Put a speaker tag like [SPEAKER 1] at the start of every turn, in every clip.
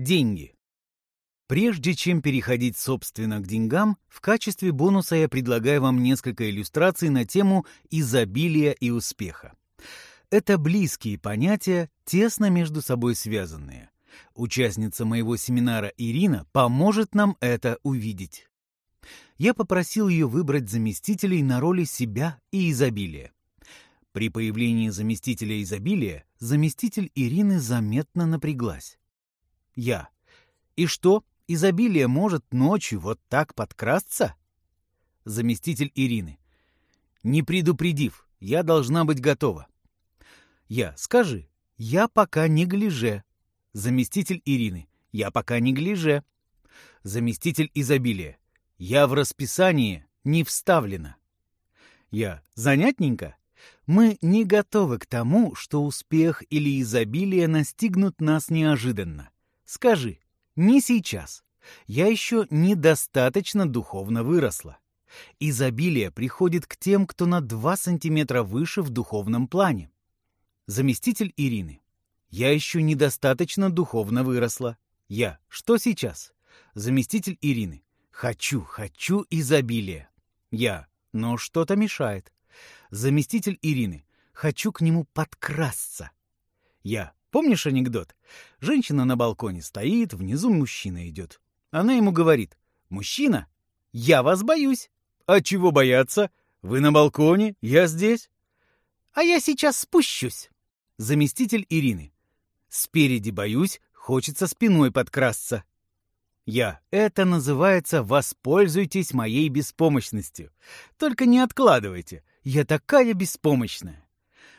[SPEAKER 1] Деньги. Прежде чем переходить, собственно, к деньгам, в качестве бонуса я предлагаю вам несколько иллюстраций на тему изобилия и успеха. Это близкие понятия, тесно между собой связанные. Участница моего семинара Ирина поможет нам это увидеть. Я попросил ее выбрать заместителей на роли себя и изобилия. При появлении заместителя изобилия заместитель Ирины заметно напряглась. Я. И что, изобилие может ночью вот так подкрасться? Заместитель Ирины. Не предупредив, я должна быть готова. Я. Скажи, я пока не гляже. Заместитель Ирины. Я пока не гляже. Заместитель изобилия. Я в расписании не вставлена. Я. Занятненько. Мы не готовы к тому, что успех или изобилие настигнут нас неожиданно. Скажи, не сейчас. Я еще недостаточно духовно выросла. Изобилие приходит к тем, кто на 2 сантиметра выше в духовном плане. Заместитель Ирины. Я еще недостаточно духовно выросла. Я. Что сейчас? Заместитель Ирины. Хочу, хочу изобилия. Я. Но что-то мешает. Заместитель Ирины. Хочу к нему подкрасться. Я. Помнишь анекдот? Женщина на балконе стоит, внизу мужчина идет. Она ему говорит, «Мужчина, я вас боюсь». «А чего бояться? Вы на балконе, я здесь». «А я сейчас спущусь». Заместитель Ирины. «Спереди боюсь, хочется спиной подкрасться». Я. Это называется «воспользуйтесь моей беспомощностью». Только не откладывайте. Я такая беспомощная.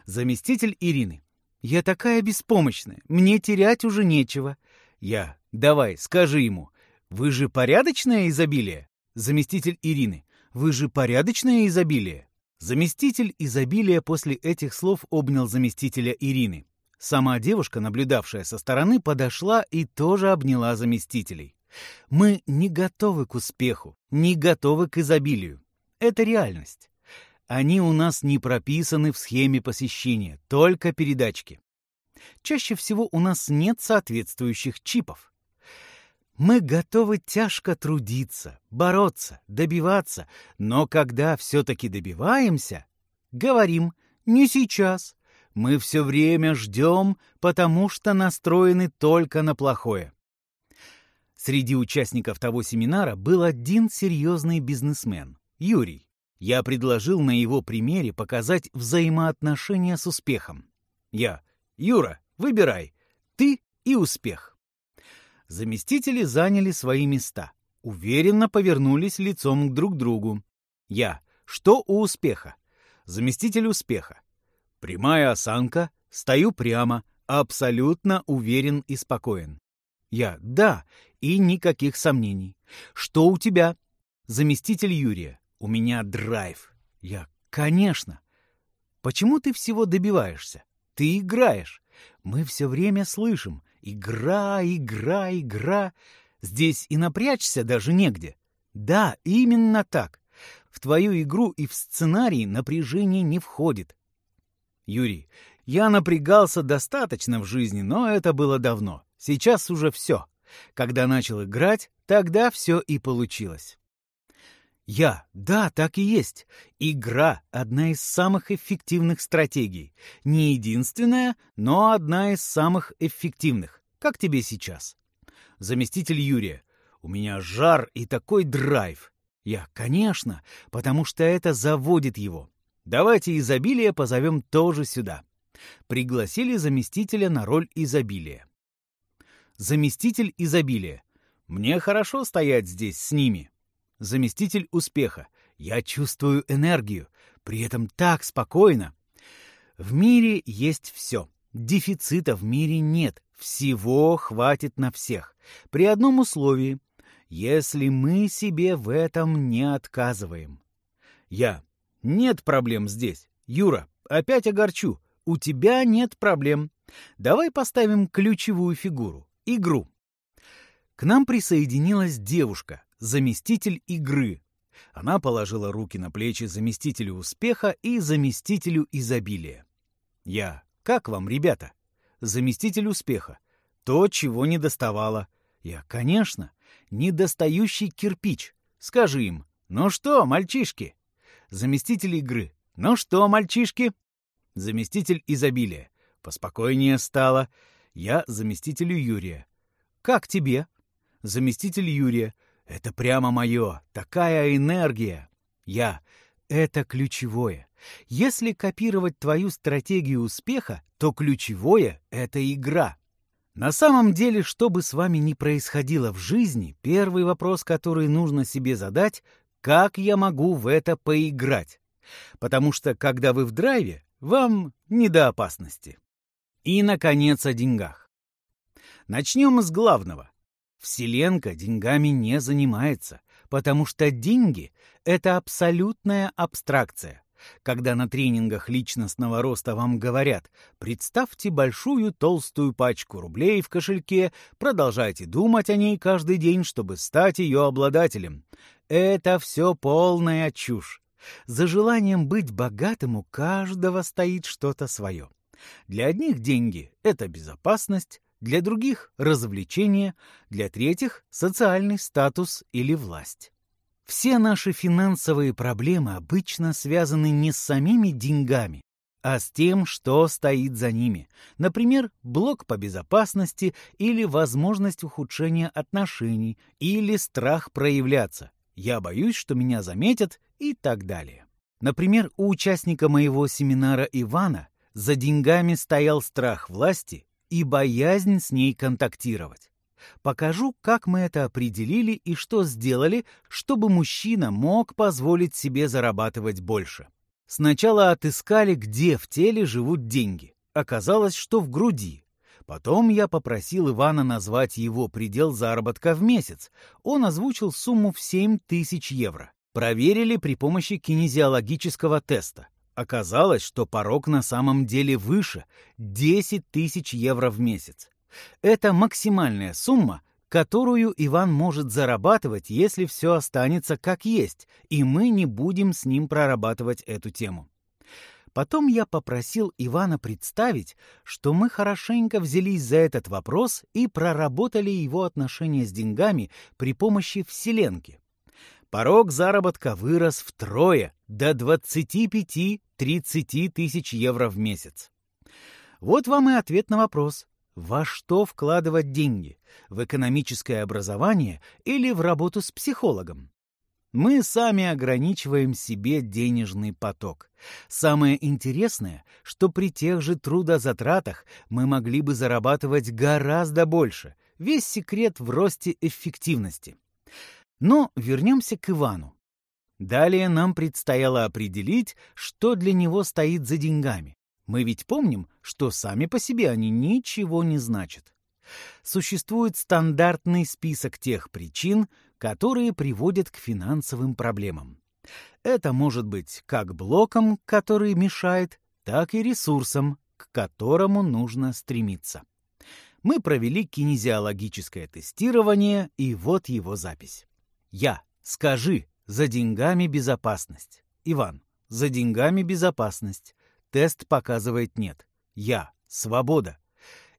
[SPEAKER 1] Заместитель Ирины. Я такая беспомощная, мне терять уже нечего. Я. Давай, скажи ему. Вы же порядочное изобилие? Заместитель Ирины. Вы же порядочное изобилие? Заместитель изобилия после этих слов обнял заместителя Ирины. Сама девушка, наблюдавшая со стороны, подошла и тоже обняла заместителей. Мы не готовы к успеху, не готовы к изобилию. Это реальность. Они у нас не прописаны в схеме посещения, только передачки. Чаще всего у нас нет соответствующих чипов. Мы готовы тяжко трудиться, бороться, добиваться, но когда все-таки добиваемся, говорим «не сейчас». Мы все время ждем, потому что настроены только на плохое. Среди участников того семинара был один серьезный бизнесмен – Юрий. Я предложил на его примере показать взаимоотношения с успехом. Я. Юра, выбирай. Ты и успех. Заместители заняли свои места. Уверенно повернулись лицом друг к другу. Я. Что у успеха? Заместитель успеха. Прямая осанка, стою прямо, абсолютно уверен и спокоен. Я. Да, и никаких сомнений. Что у тебя? Заместитель Юрия. У меня драйв. Я, конечно. Почему ты всего добиваешься? Ты играешь. Мы все время слышим. Игра, игра, игра. Здесь и напрячься даже негде. Да, именно так. В твою игру и в сценарий напряжение не входит. Юрий, я напрягался достаточно в жизни, но это было давно. Сейчас уже все. Когда начал играть, тогда все и получилось. Я. Да, так и есть. Игра — одна из самых эффективных стратегий. Не единственная, но одна из самых эффективных. Как тебе сейчас? Заместитель Юрия. У меня жар и такой драйв. Я. Конечно, потому что это заводит его. Давайте изобилие позовем тоже сюда. Пригласили заместителя на роль изобилия. Заместитель изобилия. Мне хорошо стоять здесь с ними заместитель успеха. Я чувствую энергию, при этом так спокойно. В мире есть все. Дефицита в мире нет. Всего хватит на всех. При одном условии. Если мы себе в этом не отказываем. Я. Нет проблем здесь. Юра, опять огорчу. У тебя нет проблем. Давай поставим ключевую фигуру. Игру. К нам присоединилась девушка, заместитель игры. Она положила руки на плечи заместителю успеха и заместителю изобилия. Я. Как вам, ребята? Заместитель успеха. То, чего не доставало. Я, конечно, недостающий кирпич. Скажи им, ну что, мальчишки? Заместитель игры. Ну что, мальчишки? Заместитель изобилия. Поспокойнее стало. Я заместителю Юрия. Как тебе? Заместитель Юрия. Это прямо мое. Такая энергия. Я. Это ключевое. Если копировать твою стратегию успеха, то ключевое — это игра. На самом деле, что бы с вами ни происходило в жизни, первый вопрос, который нужно себе задать — как я могу в это поиграть? Потому что, когда вы в драйве, вам не до опасности. И, наконец, о деньгах. Начнем с главного. Вселенка деньгами не занимается, потому что деньги — это абсолютная абстракция. Когда на тренингах личностного роста вам говорят «представьте большую толстую пачку рублей в кошельке, продолжайте думать о ней каждый день, чтобы стать ее обладателем», это все полная чушь. За желанием быть богатым у каждого стоит что-то свое. Для одних деньги — это безопасность, для других — развлечение, для третьих — социальный статус или власть. Все наши финансовые проблемы обычно связаны не с самими деньгами, а с тем, что стоит за ними. Например, блок по безопасности или возможность ухудшения отношений, или страх проявляться. Я боюсь, что меня заметят и так далее. Например, у участника моего семинара Ивана за деньгами стоял страх власти и боязнь с ней контактировать. Покажу, как мы это определили и что сделали, чтобы мужчина мог позволить себе зарабатывать больше. Сначала отыскали, где в теле живут деньги. Оказалось, что в груди. Потом я попросил Ивана назвать его предел заработка в месяц. Он озвучил сумму в 7 тысяч евро. Проверили при помощи кинезиологического теста. Оказалось, что порог на самом деле выше – 10 тысяч евро в месяц. Это максимальная сумма, которую Иван может зарабатывать, если все останется как есть, и мы не будем с ним прорабатывать эту тему. Потом я попросил Ивана представить, что мы хорошенько взялись за этот вопрос и проработали его отношения с деньгами при помощи Вселенки. Порог заработка вырос втрое, до 25-30 тысяч евро в месяц. Вот вам и ответ на вопрос, во что вкладывать деньги? В экономическое образование или в работу с психологом? Мы сами ограничиваем себе денежный поток. Самое интересное, что при тех же трудозатратах мы могли бы зарабатывать гораздо больше. Весь секрет в росте эффективности. Но вернемся к Ивану. Далее нам предстояло определить, что для него стоит за деньгами. Мы ведь помним, что сами по себе они ничего не значат. Существует стандартный список тех причин, которые приводят к финансовым проблемам. Это может быть как блоком, который мешает, так и ресурсом, к которому нужно стремиться. Мы провели кинезиологическое тестирование, и вот его запись. Я. Скажи, за деньгами безопасность. Иван. За деньгами безопасность. Тест показывает нет. Я. Свобода.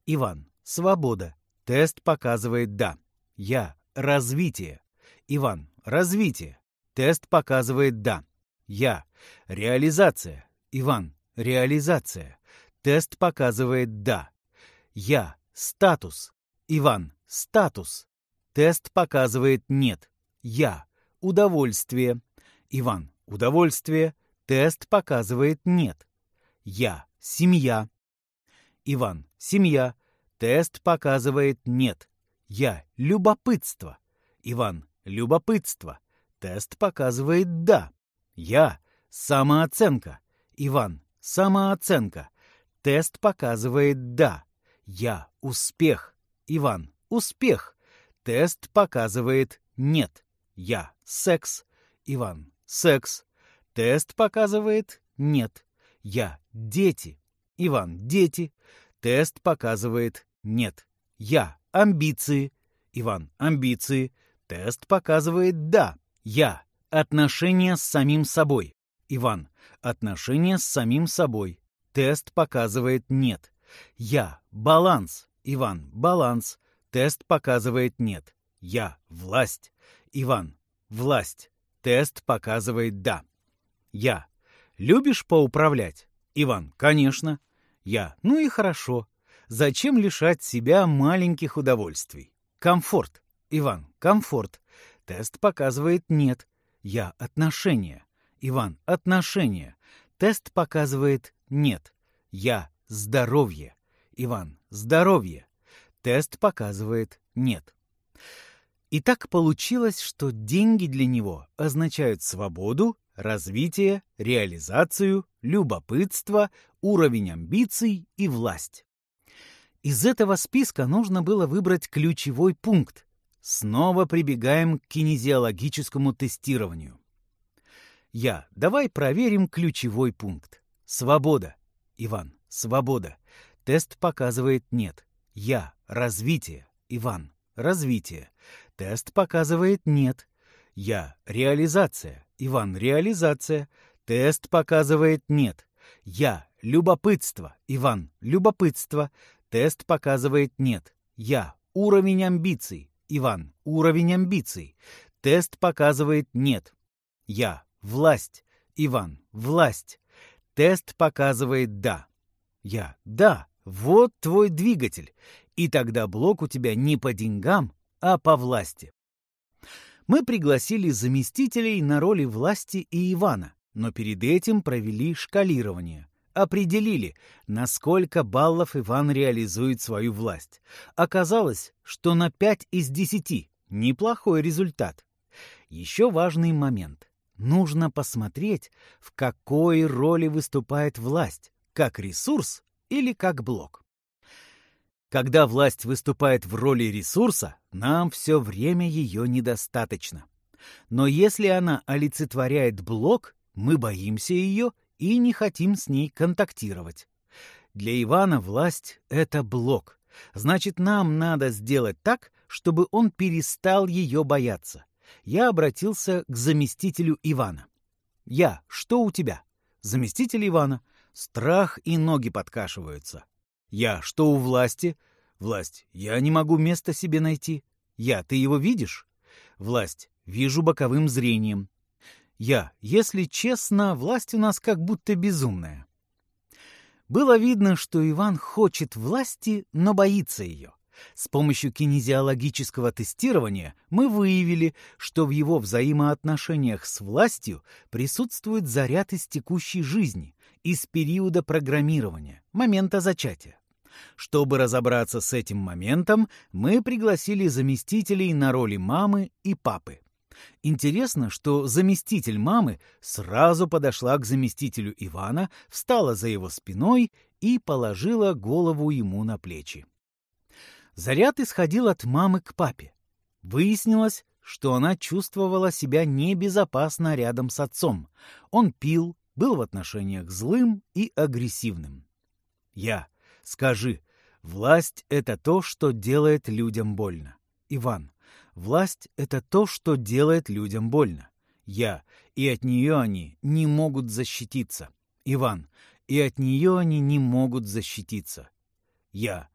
[SPEAKER 1] Иван. Свобода. Тест показывает да. Я. Развитие. Иван. Развитие. Тест показывает да. Я. Реализация. Иван. Реализация. Тест показывает да. Я. Статус. Иван. Статус. Тест показывает нет. Я. Удовольствие. Иван. Удовольствие. Тест показывает нет. Я. Семья. Иван. Семья. Тест показывает нет. Я. Любопытство. Иван. Любопытство. Тест показывает да. Я. Самооценка. Иван. Самооценка. Тест показывает да. Я. Успех. Иван. Успех. Тест показывает нет. Я. Секс. Иван. Секс. Тест показывает нет. Я. Дети. Иван. Дети. Тест показывает нет. Я. Амбиции. Иван. Амбиции. Тест показывает да. Я. Отношения с самим собой. Иван. Отношения с самим собой. Тест показывает нет. Я. Баланс. Иван, баланс. Тест показывает нет. Я, власть. Иван, власть. Тест показывает да. Я, любишь поуправлять? Иван, конечно. Я, ну и хорошо. Зачем лишать себя маленьких удовольствий? Комфорт. Иван, комфорт. Тест показывает нет. Я, отношения. Иван, отношения. Тест показывает нет. Я, здоровье. Иван, здоровье. Тест показывает нет. И так получилось, что деньги для него означают свободу, развитие, реализацию, любопытство, уровень амбиций и власть. Из этого списка нужно было выбрать ключевой пункт. Снова прибегаем к кинезиологическому тестированию. Я. Давай проверим ключевой пункт. Свобода. Иван. Свобода. Тест показывает нет. Я. Развитие. Иван. Развитие. Тест показывает нет. Я. Реализация. Иван. Реализация. Тест показывает нет. Я. Любопытство. Иван. Любопытство. Тест показывает нет. Я. Уровень амбиций. Иван. Уровень амбиций. Тест показывает нет. Я. Власть. Иван. Власть. Тест показывает «да». Я. Да, вот твой двигатель. И тогда блок у тебя не по деньгам, а по власти. Мы пригласили заместителей на роли власти и Ивана, но перед этим провели шкалирование. Определили, насколько баллов Иван реализует свою власть. Оказалось, что на 5 из 10. Неплохой результат. Еще важный момент. Нужно посмотреть, в какой роли выступает власть, как ресурс или как блок. Когда власть выступает в роли ресурса, нам все время ее недостаточно. Но если она олицетворяет блок, мы боимся ее и не хотим с ней контактировать. Для Ивана власть — это блок. Значит, нам надо сделать так, чтобы он перестал ее бояться я обратился к заместителю Ивана. «Я, что у тебя?» «Заместитель Ивана. Страх и ноги подкашиваются». «Я, что у власти?» «Власть, я не могу места себе найти». «Я, ты его видишь?» «Власть, вижу боковым зрением». «Я, если честно, власть у нас как будто безумная». Было видно, что Иван хочет власти, но боится ее. С помощью кинезиологического тестирования мы выявили, что в его взаимоотношениях с властью присутствует заряд из текущей жизни, из периода программирования, момента зачатия. Чтобы разобраться с этим моментом, мы пригласили заместителей на роли мамы и папы. Интересно, что заместитель мамы сразу подошла к заместителю Ивана, встала за его спиной и положила голову ему на плечи. Заряд исходил от мамы к папе. Выяснилось, что она чувствовала себя небезопасно рядом с отцом. Он пил, был в отношениях злым и агрессивным. Я. Скажи, власть — это то, что делает людям больно. Иван. Власть — это то, что делает людям больно. Я. И от нее они не могут защититься. Иван. И от нее они не могут защититься. Я.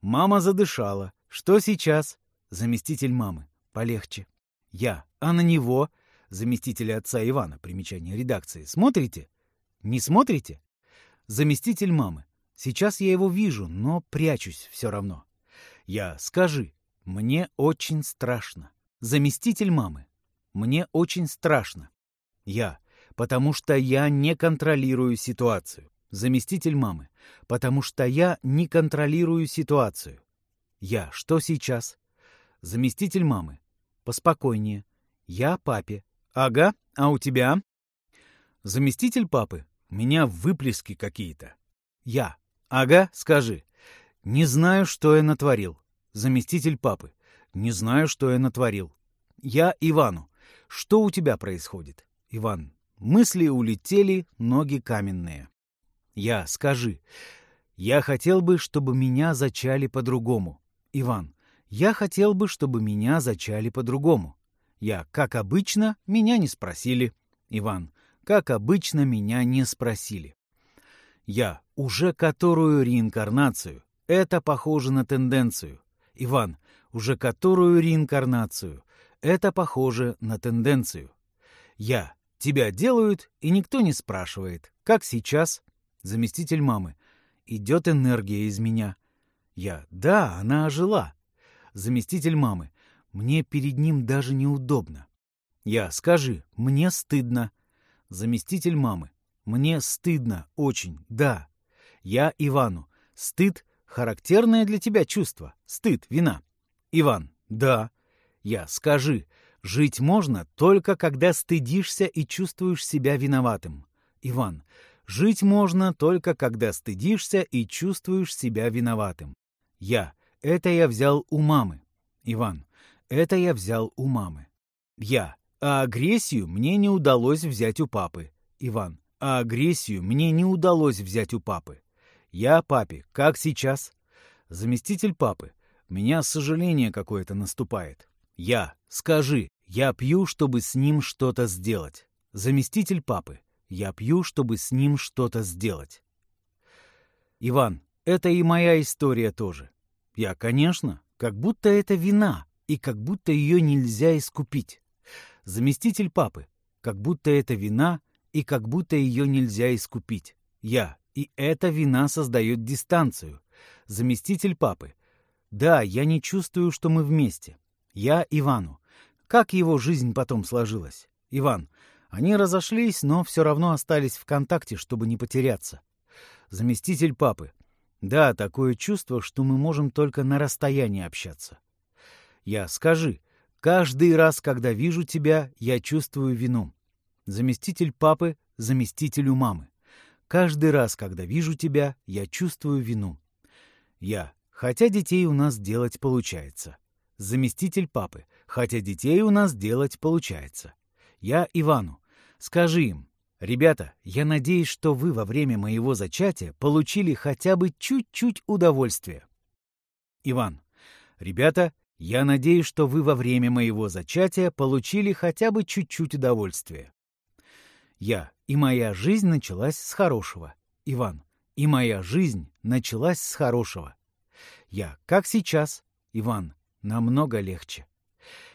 [SPEAKER 1] Мама задышала. Что сейчас? Заместитель мамы. Полегче. Я. А на него? Заместитель отца Ивана. Примечание редакции. Смотрите? Не смотрите? Заместитель мамы. Сейчас я его вижу, но прячусь все равно. Я. Скажи. Мне очень страшно. Заместитель мамы. Мне очень страшно. Я. Потому что я не контролирую ситуацию. Заместитель мамы. Потому что я не контролирую ситуацию. Я. Что сейчас? Заместитель мамы. Поспокойнее. Я папе. Ага. А у тебя? Заместитель папы. У меня выплески какие-то. Я. Ага, скажи. Не знаю, что я натворил. Заместитель папы. Не знаю, что я натворил. Я Ивану. Что у тебя происходит? Иван. Мысли улетели, ноги каменные. Я, скажи. Я хотел бы, чтобы меня зачали по-другому. Иван. Я хотел бы, чтобы меня зачали по-другому. Я, как обычно, меня не спросили. Иван. Как обычно, меня не спросили. Я. Уже которую реинкарнацию? Это похоже на тенденцию. Иван, уже которую реинкарнацию? Это похоже на тенденцию. Я. Тебя делают, и никто не спрашивает. Как сейчас? Заместитель мамы. Идет энергия из меня. Я. Да, она ожила. Заместитель мамы. Мне перед ним даже неудобно. Я. Скажи, мне стыдно. Заместитель мамы. Мне стыдно, очень, да. Я Ивану. Стыд — характерное для тебя чувство. Стыд, вина. Иван. Да. Я. Скажи, жить можно только когда стыдишься и чувствуешь себя виноватым. Иван. Жить можно только когда стыдишься и чувствуешь себя виноватым. Я. Это я взял у мамы. Иван. Это я взял у мамы. Я. А агрессию мне не удалось взять у папы. Иван а агрессию мне не удалось взять у папы. Я папе, как сейчас? Заместитель папы. Меня сожаление какое-то наступает. Я, скажи, я пью, чтобы с ним что-то сделать. Заместитель папы. Я пью, чтобы с ним что-то сделать. Иван, это и моя история тоже. Я, конечно, как будто это вина, и как будто ее нельзя искупить. Заместитель папы, как будто это вина, и как будто ее нельзя искупить. Я. И эта вина создает дистанцию. Заместитель папы. Да, я не чувствую, что мы вместе. Я Ивану. Как его жизнь потом сложилась? Иван. Они разошлись, но все равно остались в контакте, чтобы не потеряться. Заместитель папы. Да, такое чувство, что мы можем только на расстоянии общаться. Я. Скажи. Каждый раз, когда вижу тебя, я чувствую вину. Заместитель папы заместителю мамы. Каждый раз, когда вижу тебя, я чувствую вину. Я. Хотя детей у нас делать получается. Заместитель папы. Хотя детей у нас делать получается. Я Ивану. Скажи им, ребята, я надеюсь, что вы во время моего зачатия получили хотя бы чуть-чуть удовольствия. Иван. Ребята, я надеюсь, что вы во время моего зачатия получили хотя бы чуть-чуть удовольствия. Я. И моя жизнь началась с хорошего. Иван. И моя жизнь началась с хорошего. Я. Как сейчас? Иван. Намного легче.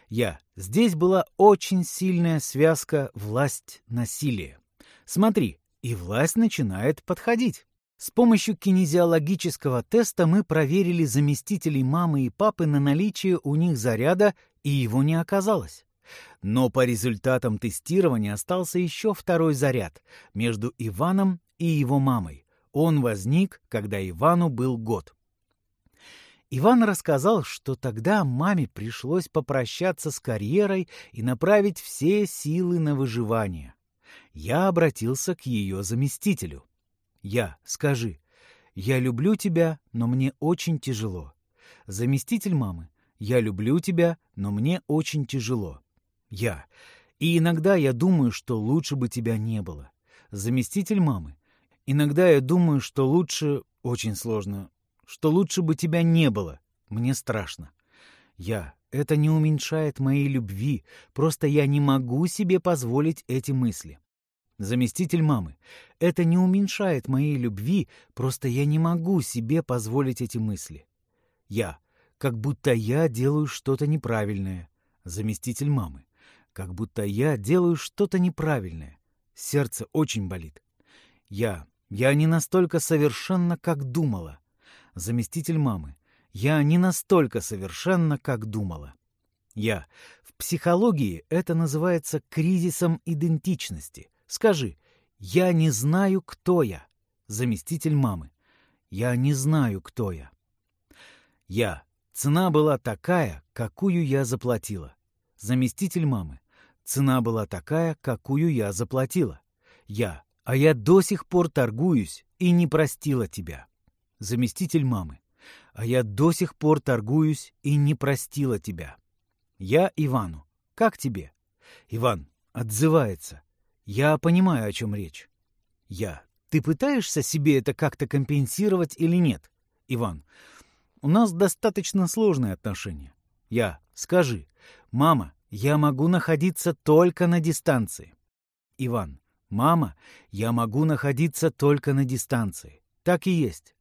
[SPEAKER 1] Я. Здесь была очень сильная связка власть-насилие. Смотри, и власть начинает подходить. С помощью кинезиологического теста мы проверили заместителей мамы и папы на наличие у них заряда, и его не оказалось. Но по результатам тестирования остался еще второй заряд между Иваном и его мамой. Он возник, когда Ивану был год. Иван рассказал, что тогда маме пришлось попрощаться с карьерой и направить все силы на выживание. Я обратился к ее заместителю. «Я, скажи, я люблю тебя, но мне очень тяжело». Заместитель мамы. «Я люблю тебя, но мне очень тяжело». Я. И иногда я думаю, что лучше бы тебя не было. Заместитель мамы. Иногда я думаю, что лучше... Очень сложно. Что лучше бы тебя не было. Мне страшно. Я. Это не уменьшает моей любви. Просто я не могу себе позволить эти мысли. Заместитель мамы. Это не уменьшает моей любви. Просто я не могу себе позволить эти мысли. Я. Как будто я делаю что-то неправильное. Заместитель мамы как будто я делаю что-то неправильное. Сердце очень болит. Я, я не настолько совершенно, как думала. Заместитель мамы, я не настолько совершенно, как думала. Я, в психологии это называется кризисом идентичности. Скажи, я не знаю, кто я. Заместитель мамы, я не знаю, кто я. Я, цена была такая, какую я заплатила. Заместитель мамы. Цена была такая, какую я заплатила. Я. А я до сих пор торгуюсь и не простила тебя. Заместитель мамы. А я до сих пор торгуюсь и не простила тебя. Я Ивану. Как тебе? Иван отзывается. Я понимаю, о чем речь. Я. Ты пытаешься себе это как-то компенсировать или нет? Иван. У нас достаточно сложные отношения. Я. Скажи, мама, я могу находиться только на дистанции. Иван. Мама, я могу находиться только на дистанции. Так и есть.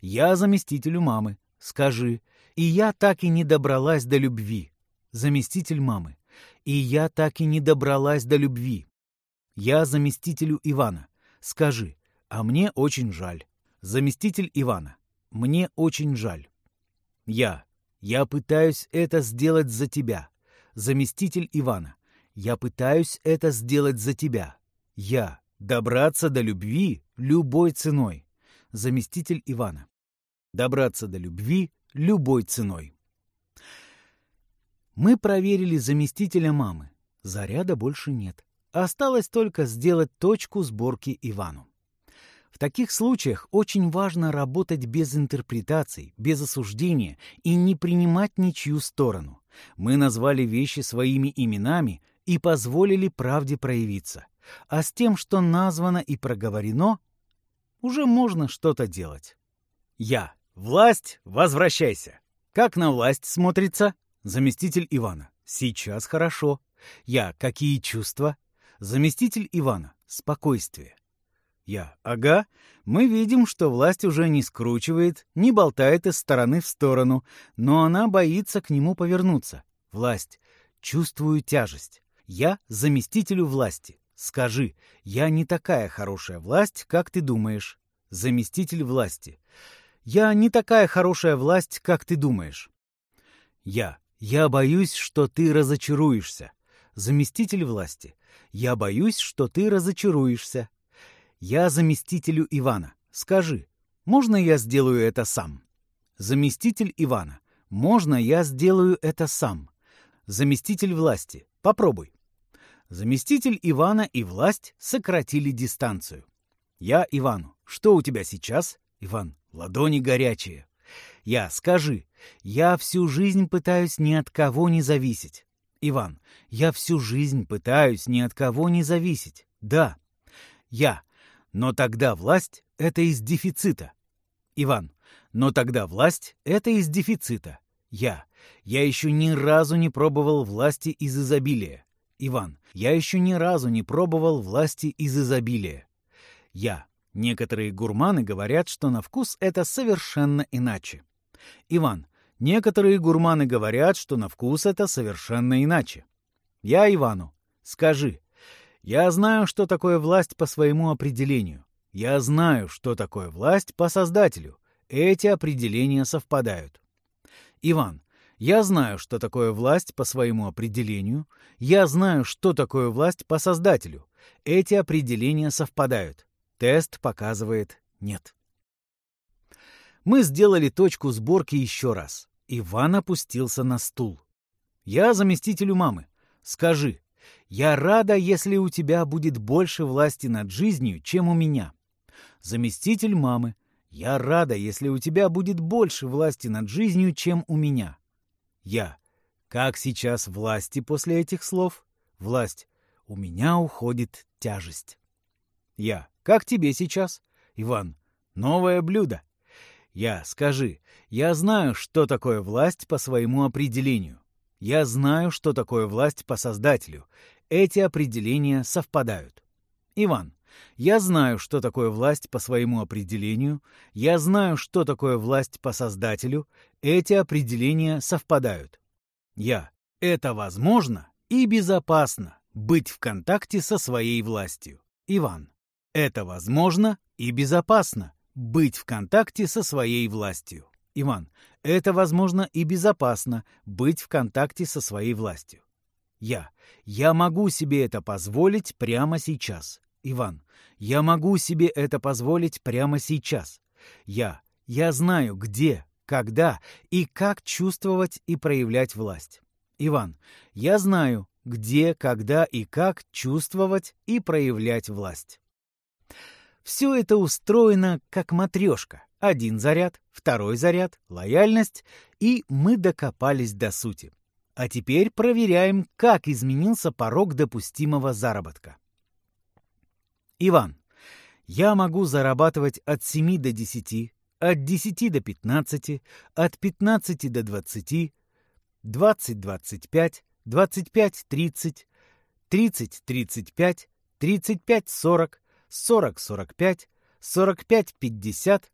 [SPEAKER 1] Я заместителю мамы. Скажи. И я так и не добралась до любви. Заместитель мамы. И я так и не добралась до любви. Я заместителю Ивана. Скажи. А мне очень жаль. Заместитель Ивана. Мне очень жаль. Я. Я пытаюсь это сделать за тебя. Заместитель Ивана. Я пытаюсь это сделать за тебя. Я. Добраться до любви любой ценой. Заместитель Ивана. Добраться до любви любой ценой. Мы проверили заместителя мамы. Заряда больше нет. Осталось только сделать точку сборки Ивану. В таких случаях очень важно работать без интерпретаций, без осуждения и не принимать ничью сторону. Мы назвали вещи своими именами и позволили правде проявиться. А с тем, что названо и проговорено, уже можно что-то делать. Я. Власть, возвращайся. Как на власть смотрится? Заместитель Ивана. Сейчас хорошо. Я. Какие чувства? Заместитель Ивана. Спокойствие. Я. Ага. Мы видим, что власть уже не скручивает, не болтает из стороны в сторону, но она боится к нему повернуться. Власть. Чувствую тяжесть. Я заместителю власти. Скажи, я не такая хорошая власть, как ты думаешь. Заместитель власти. Я не такая хорошая власть, как ты думаешь. Я. Я боюсь, что ты разочаруешься. Заместитель власти. Я боюсь, что ты разочаруешься. Я заместителю Ивана. Скажи, можно я сделаю это сам? Заместитель Ивана. Можно я сделаю это сам? Заместитель власти. Попробуй. Заместитель Ивана и власть сократили дистанцию. Я Ивану. Что у тебя сейчас? Иван. Ладони горячие. Я. Скажи. Я всю жизнь пытаюсь ни от кого не зависеть. Иван. Я всю жизнь пытаюсь ни от кого не зависеть. Да. Я. Но тогда власть — это из дефицита. Иван. Но тогда власть — это из дефицита. Я. Я еще ни разу не пробовал власти из изобилия. Иван. Я еще ни разу не пробовал власти из изобилия. Я. Некоторые гурманы говорят, что на вкус это совершенно иначе. Иван. Некоторые гурманы говорят, что на вкус это совершенно иначе. Я Ивану. Скажи, я знаю, что такое власть по своему определению. Я знаю, что такое власть по создателю. Эти определения совпадают. Иван, я знаю, что такое власть по своему определению. Я знаю, что такое власть по создателю. Эти определения совпадают. Тест показывает нет. Мы сделали точку сборки еще раз. Иван опустился на стул. Я заместителю мамы. Скажи, я рада, если у тебя будет больше власти над жизнью, чем у меня. Заместитель мамы. Я рада, если у тебя будет больше власти над жизнью, чем у меня. Я. Как сейчас власти после этих слов? Власть. У меня уходит тяжесть. Я. Как тебе сейчас? Иван. Новое блюдо. Я. Скажи. Я знаю, что такое власть по своему определению. Я знаю, что такое власть по Создателю. Эти определения совпадают. Иван, я знаю, что такое власть по своему определению. Я знаю, что такое власть по Создателю. Эти определения совпадают. Я. Это возможно и безопасно быть в контакте со своей властью. Иван. Это возможно и безопасно быть в контакте со своей властью. Иван. Это возможно и безопасно быть в контакте со своей властью. Я. Я могу себе это позволить прямо сейчас. Иван. Я могу себе это позволить прямо сейчас. Я. Я знаю, где, когда и как чувствовать и проявлять власть. Иван. Я знаю, где, когда и как чувствовать и проявлять власть. Все это устроено как матрешка. Один заряд, второй заряд, лояльность, и мы докопались до сути. А теперь проверяем, как изменился порог допустимого заработка. Иван, я могу зарабатывать от 7 до 10, от 10 до 15, от 15 до 20, 20-25, 25-30, 30-35, 35-40, 40-45, 45-50,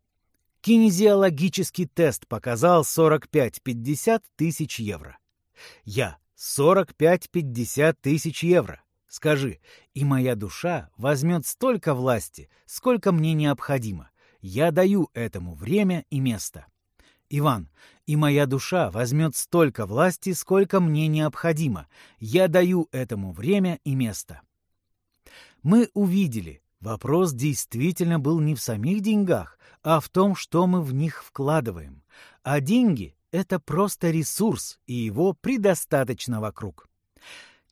[SPEAKER 1] Кинезиологический тест показал 45-50 тысяч евро. Я 45-50 тысяч евро. Скажи, и моя душа возьмет столько власти, сколько мне необходимо. Я даю этому время и место. Иван, и моя душа возьмет столько власти, сколько мне необходимо. Я даю этому время и место. Мы увидели, вопрос действительно был не в самих деньгах, а в том, что мы в них вкладываем. А деньги — это просто ресурс, и его предостаточно вокруг.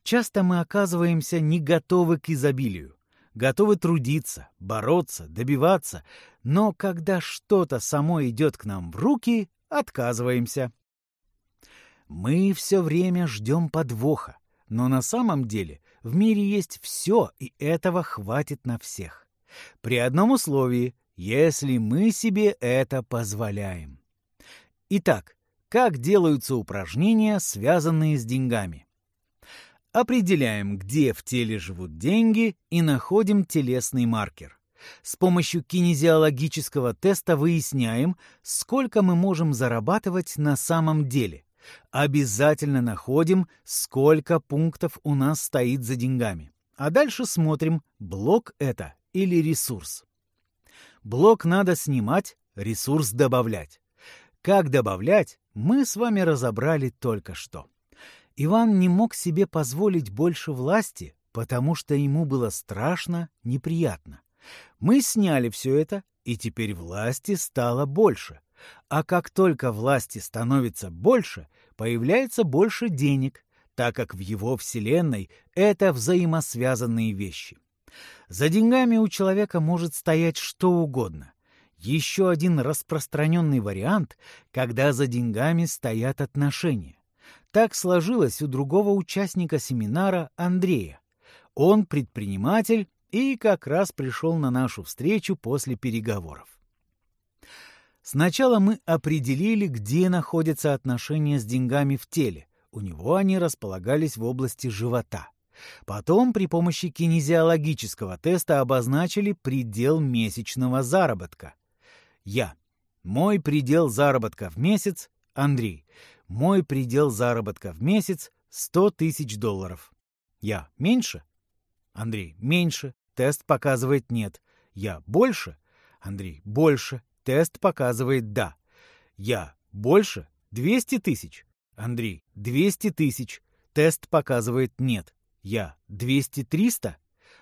[SPEAKER 1] Часто мы оказываемся не готовы к изобилию, готовы трудиться, бороться, добиваться, но когда что-то само идет к нам в руки, отказываемся. Мы все время ждем подвоха, но на самом деле в мире есть все, и этого хватит на всех. При одном условии, если мы себе это позволяем. Итак, как делаются упражнения, связанные с деньгами? Определяем, где в теле живут деньги и находим телесный маркер. С помощью кинезиологического теста выясняем, сколько мы можем зарабатывать на самом деле. Обязательно находим, сколько пунктов у нас стоит за деньгами. А дальше смотрим, блок это или ресурс. Блок надо снимать, ресурс добавлять. Как добавлять, мы с вами разобрали только что. Иван не мог себе позволить больше власти, потому что ему было страшно, неприятно. Мы сняли все это, и теперь власти стало больше. А как только власти становится больше, появляется больше денег, так как в его вселенной это взаимосвязанные вещи. За деньгами у человека может стоять что угодно. Еще один распространенный вариант, когда за деньгами стоят отношения. Так сложилось у другого участника семинара Андрея. Он предприниматель и как раз пришел на нашу встречу после переговоров. Сначала мы определили, где находятся отношения с деньгами в теле. У него они располагались в области живота. Потом при помощи кинезиологического теста обозначили предел месячного заработка. Я. Мой предел заработка в месяц – Андрей. Мой предел заработка в месяц — 100 тысяч долларов. Я меньше? Андрей, меньше. Тест показывает нет. Я больше? Андрей, больше. Тест показывает да. Я больше? 200 тысяч. Андрей, 200 тысяч. Тест показывает нет. Я 200-300?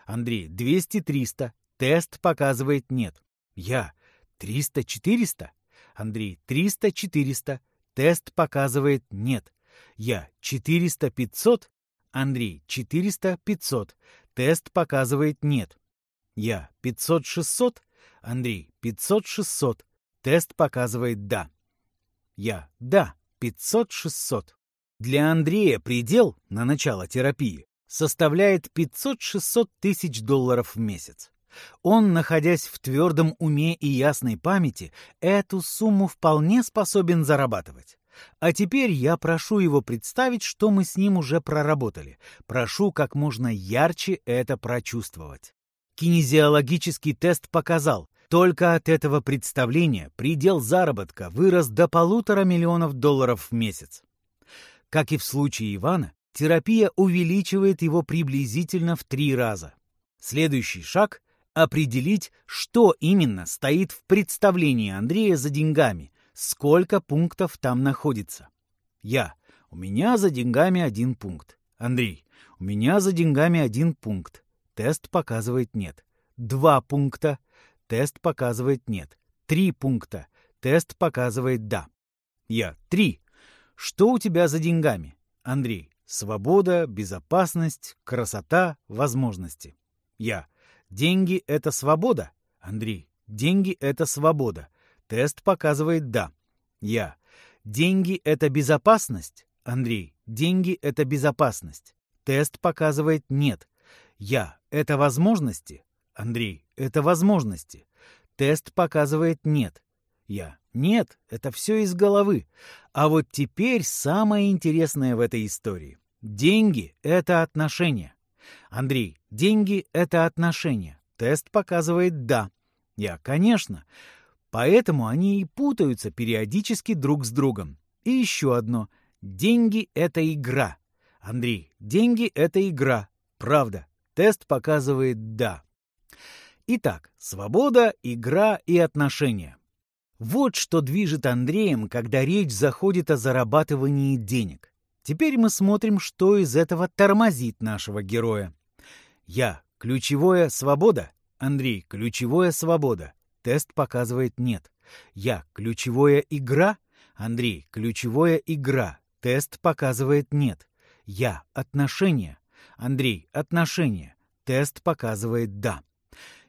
[SPEAKER 1] Андрей, 200-300. Тест показывает нет. Я 300-400? Андрей, 300-400. Тест показывает нет. Я 400-500. Андрей 400-500. Тест показывает нет. Я 500-600. Андрей 500-600. Тест показывает да. Я да 500-600. Для Андрея предел на начало терапии составляет 500-600 тысяч долларов в месяц. Он, находясь в твердом уме и ясной памяти, эту сумму вполне способен зарабатывать. А теперь я прошу его представить, что мы с ним уже проработали. Прошу как можно ярче это прочувствовать. Кинезиологический тест показал, только от этого представления предел заработка вырос до полутора миллионов долларов в месяц. Как и в случае Ивана, терапия увеличивает его приблизительно в три раза. Следующий шаг определить, что именно стоит в представлении Андрея за деньгами, сколько пунктов там находится. Я. У меня за деньгами один пункт. Андрей. У меня за деньгами один пункт. Тест показывает нет. Два пункта. Тест показывает нет. Три пункта. Тест показывает да. Я. Три. Что у тебя за деньгами? Андрей. Свобода, безопасность, красота, возможности. Я. Деньги — это свобода? Андрей. Деньги — это свобода. Тест показывает «да». Я. Деньги — это безопасность? Андрей. Деньги — это безопасность. Тест показывает «нет». Я. Это возможности? Андрей. Это возможности. Тест показывает «нет». Я. Нет, это все из головы. А вот теперь самое интересное в этой истории. Деньги — это отношения. Андрей, деньги — это отношения. Тест показывает «да». Я, конечно. Поэтому они и путаются периодически друг с другом. И еще одно. Деньги — это игра. Андрей, деньги — это игра. Правда. Тест показывает «да». Итак, свобода, игра и отношения. Вот что движет Андреем, когда речь заходит о зарабатывании денег. Теперь мы смотрим, что из этого тормозит нашего героя. Я. Ключевое свобода. Андрей. Ключевое свобода. Тест показывает нет. Я. Ключевое игра. Андрей. Ключевое игра. Тест показывает нет. Я. Отношения. Андрей. Отношения. Тест показывает да.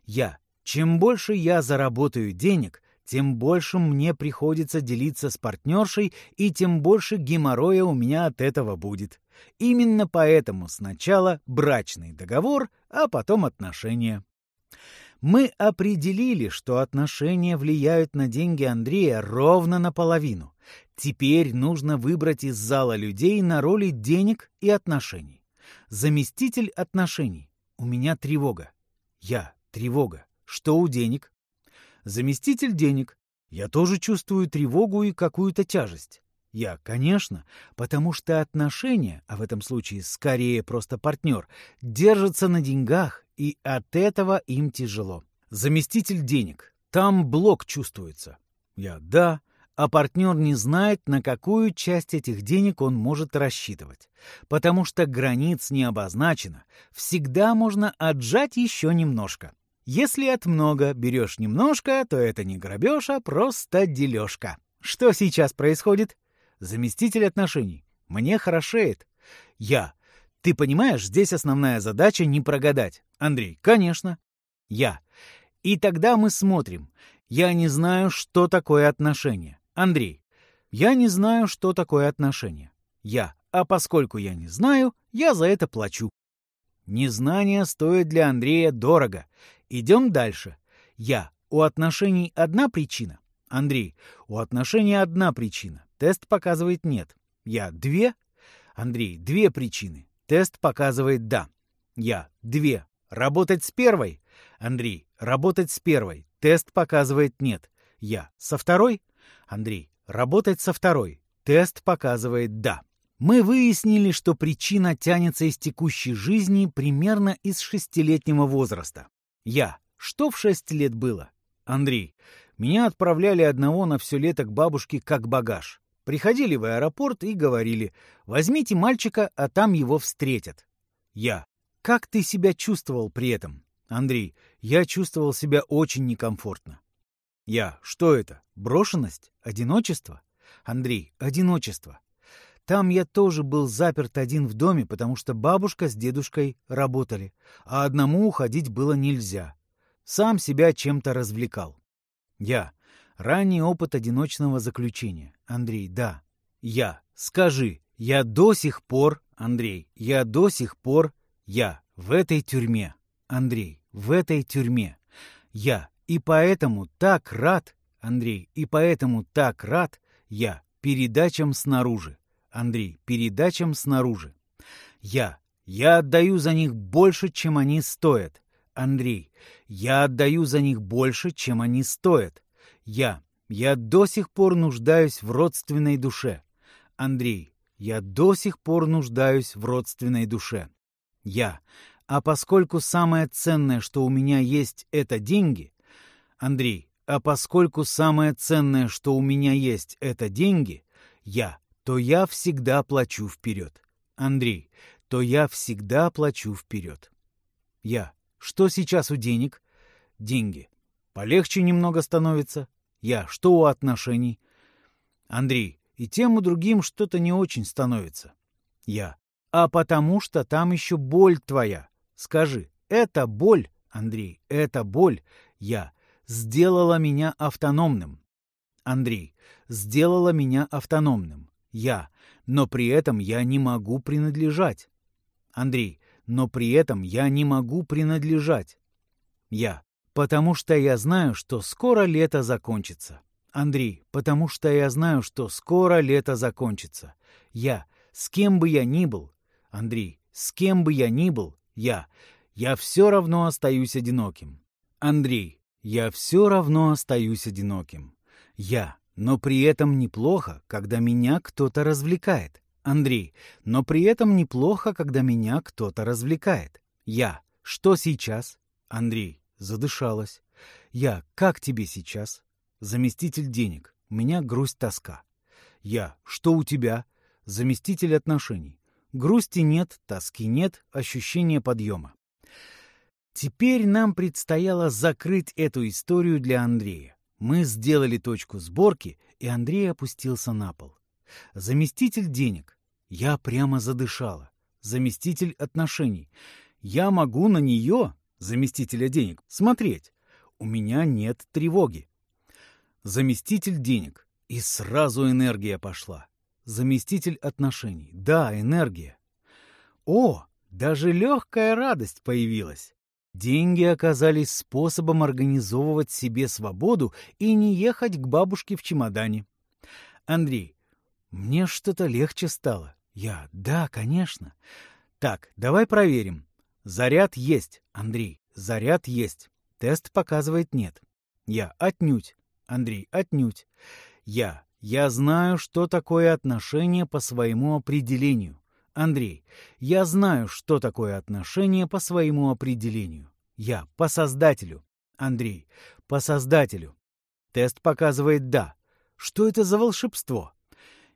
[SPEAKER 1] Я. Чем больше я заработаю денег, тем больше мне приходится делиться с партнершей, и тем больше геморроя у меня от этого будет. Именно поэтому сначала брачный договор, а потом отношения. Мы определили, что отношения влияют на деньги Андрея ровно наполовину. Теперь нужно выбрать из зала людей на роли денег и отношений. Заместитель отношений. У меня тревога. Я тревога. Что у денег? Заместитель денег. Я тоже чувствую тревогу и какую-то тяжесть. Я, конечно, потому что отношения, а в этом случае скорее просто партнер, держатся на деньгах, и от этого им тяжело. Заместитель денег. Там блок чувствуется. Я, да, а партнер не знает, на какую часть этих денег он может рассчитывать. Потому что границ не обозначено. Всегда можно отжать еще немножко. Если от много берешь немножко, то это не грабеж, а просто дележка. Что сейчас происходит? Заместитель отношений. Мне хорошеет. Я. Ты понимаешь, здесь основная задача не прогадать. Андрей. Конечно. Я. И тогда мы смотрим. Я не знаю, что такое отношения. Андрей. Я не знаю, что такое отношения. Я. А поскольку я не знаю, я за это плачу. Незнание стоит для Андрея дорого. Идем дальше. Я. У отношений одна причина. Андрей. У отношений одна причина. Тест показывает нет. Я. Две. Андрей. Две причины. Тест показывает да. Я. Две. Работать с первой. Андрей. Работать с первой. Тест показывает нет. Я. Со второй. Андрей. Работать со второй. Тест показывает да. Мы выяснили, что причина тянется из текущей жизни примерно из шестилетнего возраста. Я. Что в шесть лет было? Андрей. Меня отправляли одного на все лето к бабушке как багаж. Приходили в аэропорт и говорили, возьмите мальчика, а там его встретят. Я. Как ты себя чувствовал при этом? Андрей. Я чувствовал себя очень некомфортно. Я. Что это? Брошенность? Одиночество? Андрей. Одиночество. Там я тоже был заперт один в доме, потому что бабушка с дедушкой работали, а одному уходить было нельзя. Сам себя чем-то развлекал. Я. Ранний опыт одиночного заключения. Андрей. Да. Я. Скажи. Я до сих пор... Андрей. Я до сих пор... Я. В этой тюрьме. Андрей. В этой тюрьме. Я. И поэтому так рад... Андрей. И поэтому так рад... Я. Передачам снаружи. Андрей, передачам снаружи. Я. Я отдаю за них больше, чем они стоят. Андрей. Я отдаю за них больше, чем они стоят. Я. Я до сих пор нуждаюсь в родственной душе. Андрей. Я до сих пор нуждаюсь в родственной душе. Я. А поскольку самое ценное, что у меня есть, это деньги... Андрей. А поскольку самое ценное, что у меня есть, это деньги... Я то я всегда плачу вперед. Андрей, то я всегда плачу вперед. Я. Что сейчас у денег? Деньги. Полегче немного становится. Я. Что у отношений? Андрей. И тем и другим что-то не очень становится. Я. А потому что там еще боль твоя. Скажи, это боль, Андрей, это боль. Я. Сделала меня автономным. Андрей. Сделала меня автономным. Я. Но при этом я не могу принадлежать. Андрей. Но при этом я не могу принадлежать. Я. Потому что я знаю, что скоро лето закончится. Андрей. Потому что я знаю, что скоро лето закончится. Я. С кем бы я ни был. Андрей. С кем бы я ни был. Я. Я все равно остаюсь одиноким. Андрей. Я все равно остаюсь одиноким. Я, но при этом неплохо, когда меня кто-то развлекает. Андрей, но при этом неплохо, когда меня кто-то развлекает. Я, что сейчас? Андрей, задышалась. Я, как тебе сейчас? Заместитель денег. У меня грусть, тоска. Я, что у тебя? Заместитель отношений. Грусти нет, тоски нет, ощущения подъема. Теперь нам предстояло закрыть эту историю для Андрея. Мы сделали точку сборки, и Андрей опустился на пол. Заместитель денег. Я прямо задышала. Заместитель отношений. Я могу на нее, заместителя денег, смотреть. У меня нет тревоги. Заместитель денег. И сразу энергия пошла. Заместитель отношений. Да, энергия. О, даже легкая радость появилась. Деньги оказались способом организовывать себе свободу и не ехать к бабушке в чемодане. Андрей, мне что-то легче стало. Я, да, конечно. Так, давай проверим. Заряд есть, Андрей, заряд есть. Тест показывает нет. Я, отнюдь. Андрей, отнюдь. Я, я знаю, что такое отношение по своему определению. Андрей, я знаю, что такое отношение по своему определению. Я по создателю. Андрей, по создателю. Тест показывает «да». Что это за волшебство?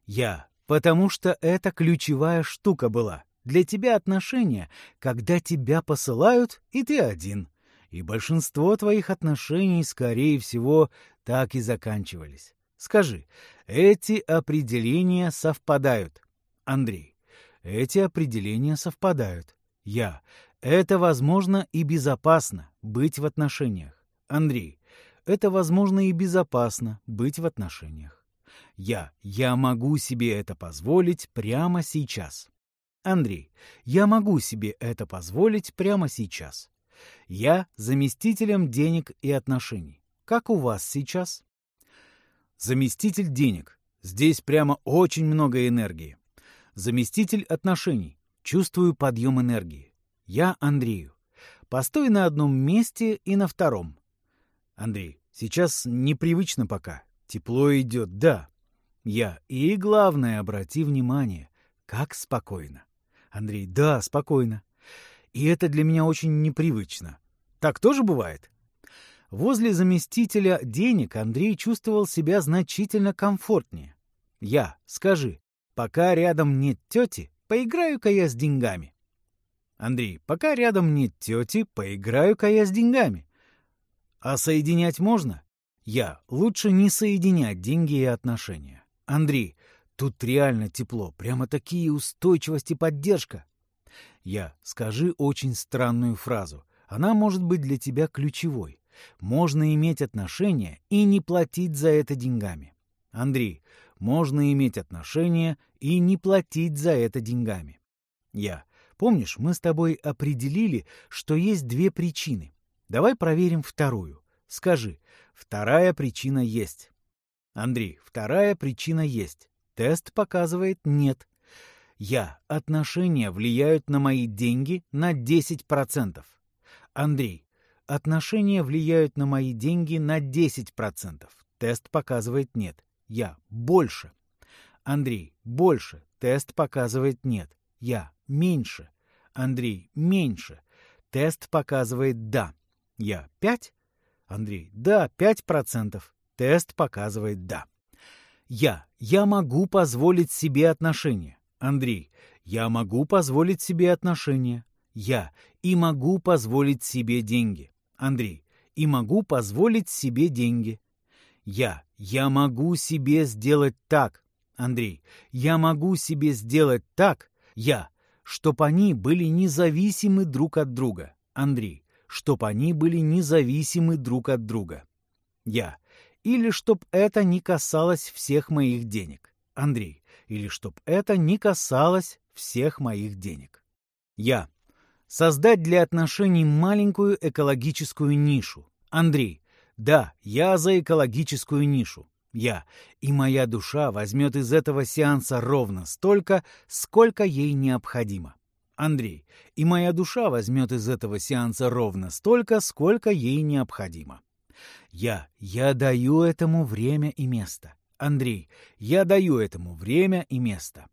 [SPEAKER 1] Я, потому что это ключевая штука была. Для тебя отношения, когда тебя посылают, и ты один. И большинство твоих отношений, скорее всего, так и заканчивались. Скажи, эти определения совпадают? Андрей, эти определения совпадают. Я. Это возможно и безопасно быть в отношениях. Андрей. Это возможно и безопасно быть в отношениях. Я. Я могу себе это позволить прямо сейчас. Андрей. Я могу себе это позволить прямо сейчас. Я заместителем денег и отношений. Как у вас сейчас? Заместитель денег. Здесь прямо очень много энергии. Заместитель отношений. Чувствую подъем энергии. Я Андрею. Постой на одном месте и на втором. Андрей, сейчас непривычно пока. Тепло идет, да. Я. И главное, обрати внимание, как спокойно. Андрей, да, спокойно. И это для меня очень непривычно. Так тоже бывает? Возле заместителя денег Андрей чувствовал себя значительно комфортнее. Я, скажи, Пока рядом нет тети, поиграю-ка я с деньгами. Андрей, пока рядом нет тети, поиграю-ка я с деньгами. А соединять можно? Я, лучше не соединять деньги и отношения. Андрей, тут реально тепло, прямо такие устойчивость и поддержка. Я, скажи очень странную фразу. Она может быть для тебя ключевой. Можно иметь отношения и не платить за это деньгами. Андрей, можно иметь отношения и не платить за это деньгами. Я. Помнишь, мы с тобой определили, что есть две причины. Давай проверим вторую. Скажи, вторая причина есть. Андрей, вторая причина есть. Тест показывает нет. Я. Отношения влияют на мои деньги на 10%. Андрей. Отношения влияют на мои деньги на 10%. Тест показывает нет. Я. Больше. Андрей. Больше. Тест показывает нет. Я. Меньше. Андрей. Меньше. Тест показывает да. Я. Пять. Андрей. Да, пять процентов. Тест показывает да. Я. Я могу позволить себе отношения. Андрей. Я могу позволить себе отношения. Я. И могу позволить себе деньги. Андрей. И могу позволить себе деньги. Я. Я могу себе сделать так. Андрей. Я могу себе сделать так. Я. Чтоб они были независимы друг от друга. Андрей. Чтоб они были независимы друг от друга. Я. Или чтоб это не касалось всех моих денег. Андрей. Или чтоб это не касалось всех моих денег. Я. Создать для отношений маленькую экологическую нишу. Андрей. Да, я за экологическую нишу. Я. И моя душа возьмет из этого сеанса ровно столько, сколько ей необходимо. Андрей. И моя душа возьмет из этого сеанса ровно столько, сколько ей необходимо. Я, я даю этому время и место. Андрей, я даю этому время и место.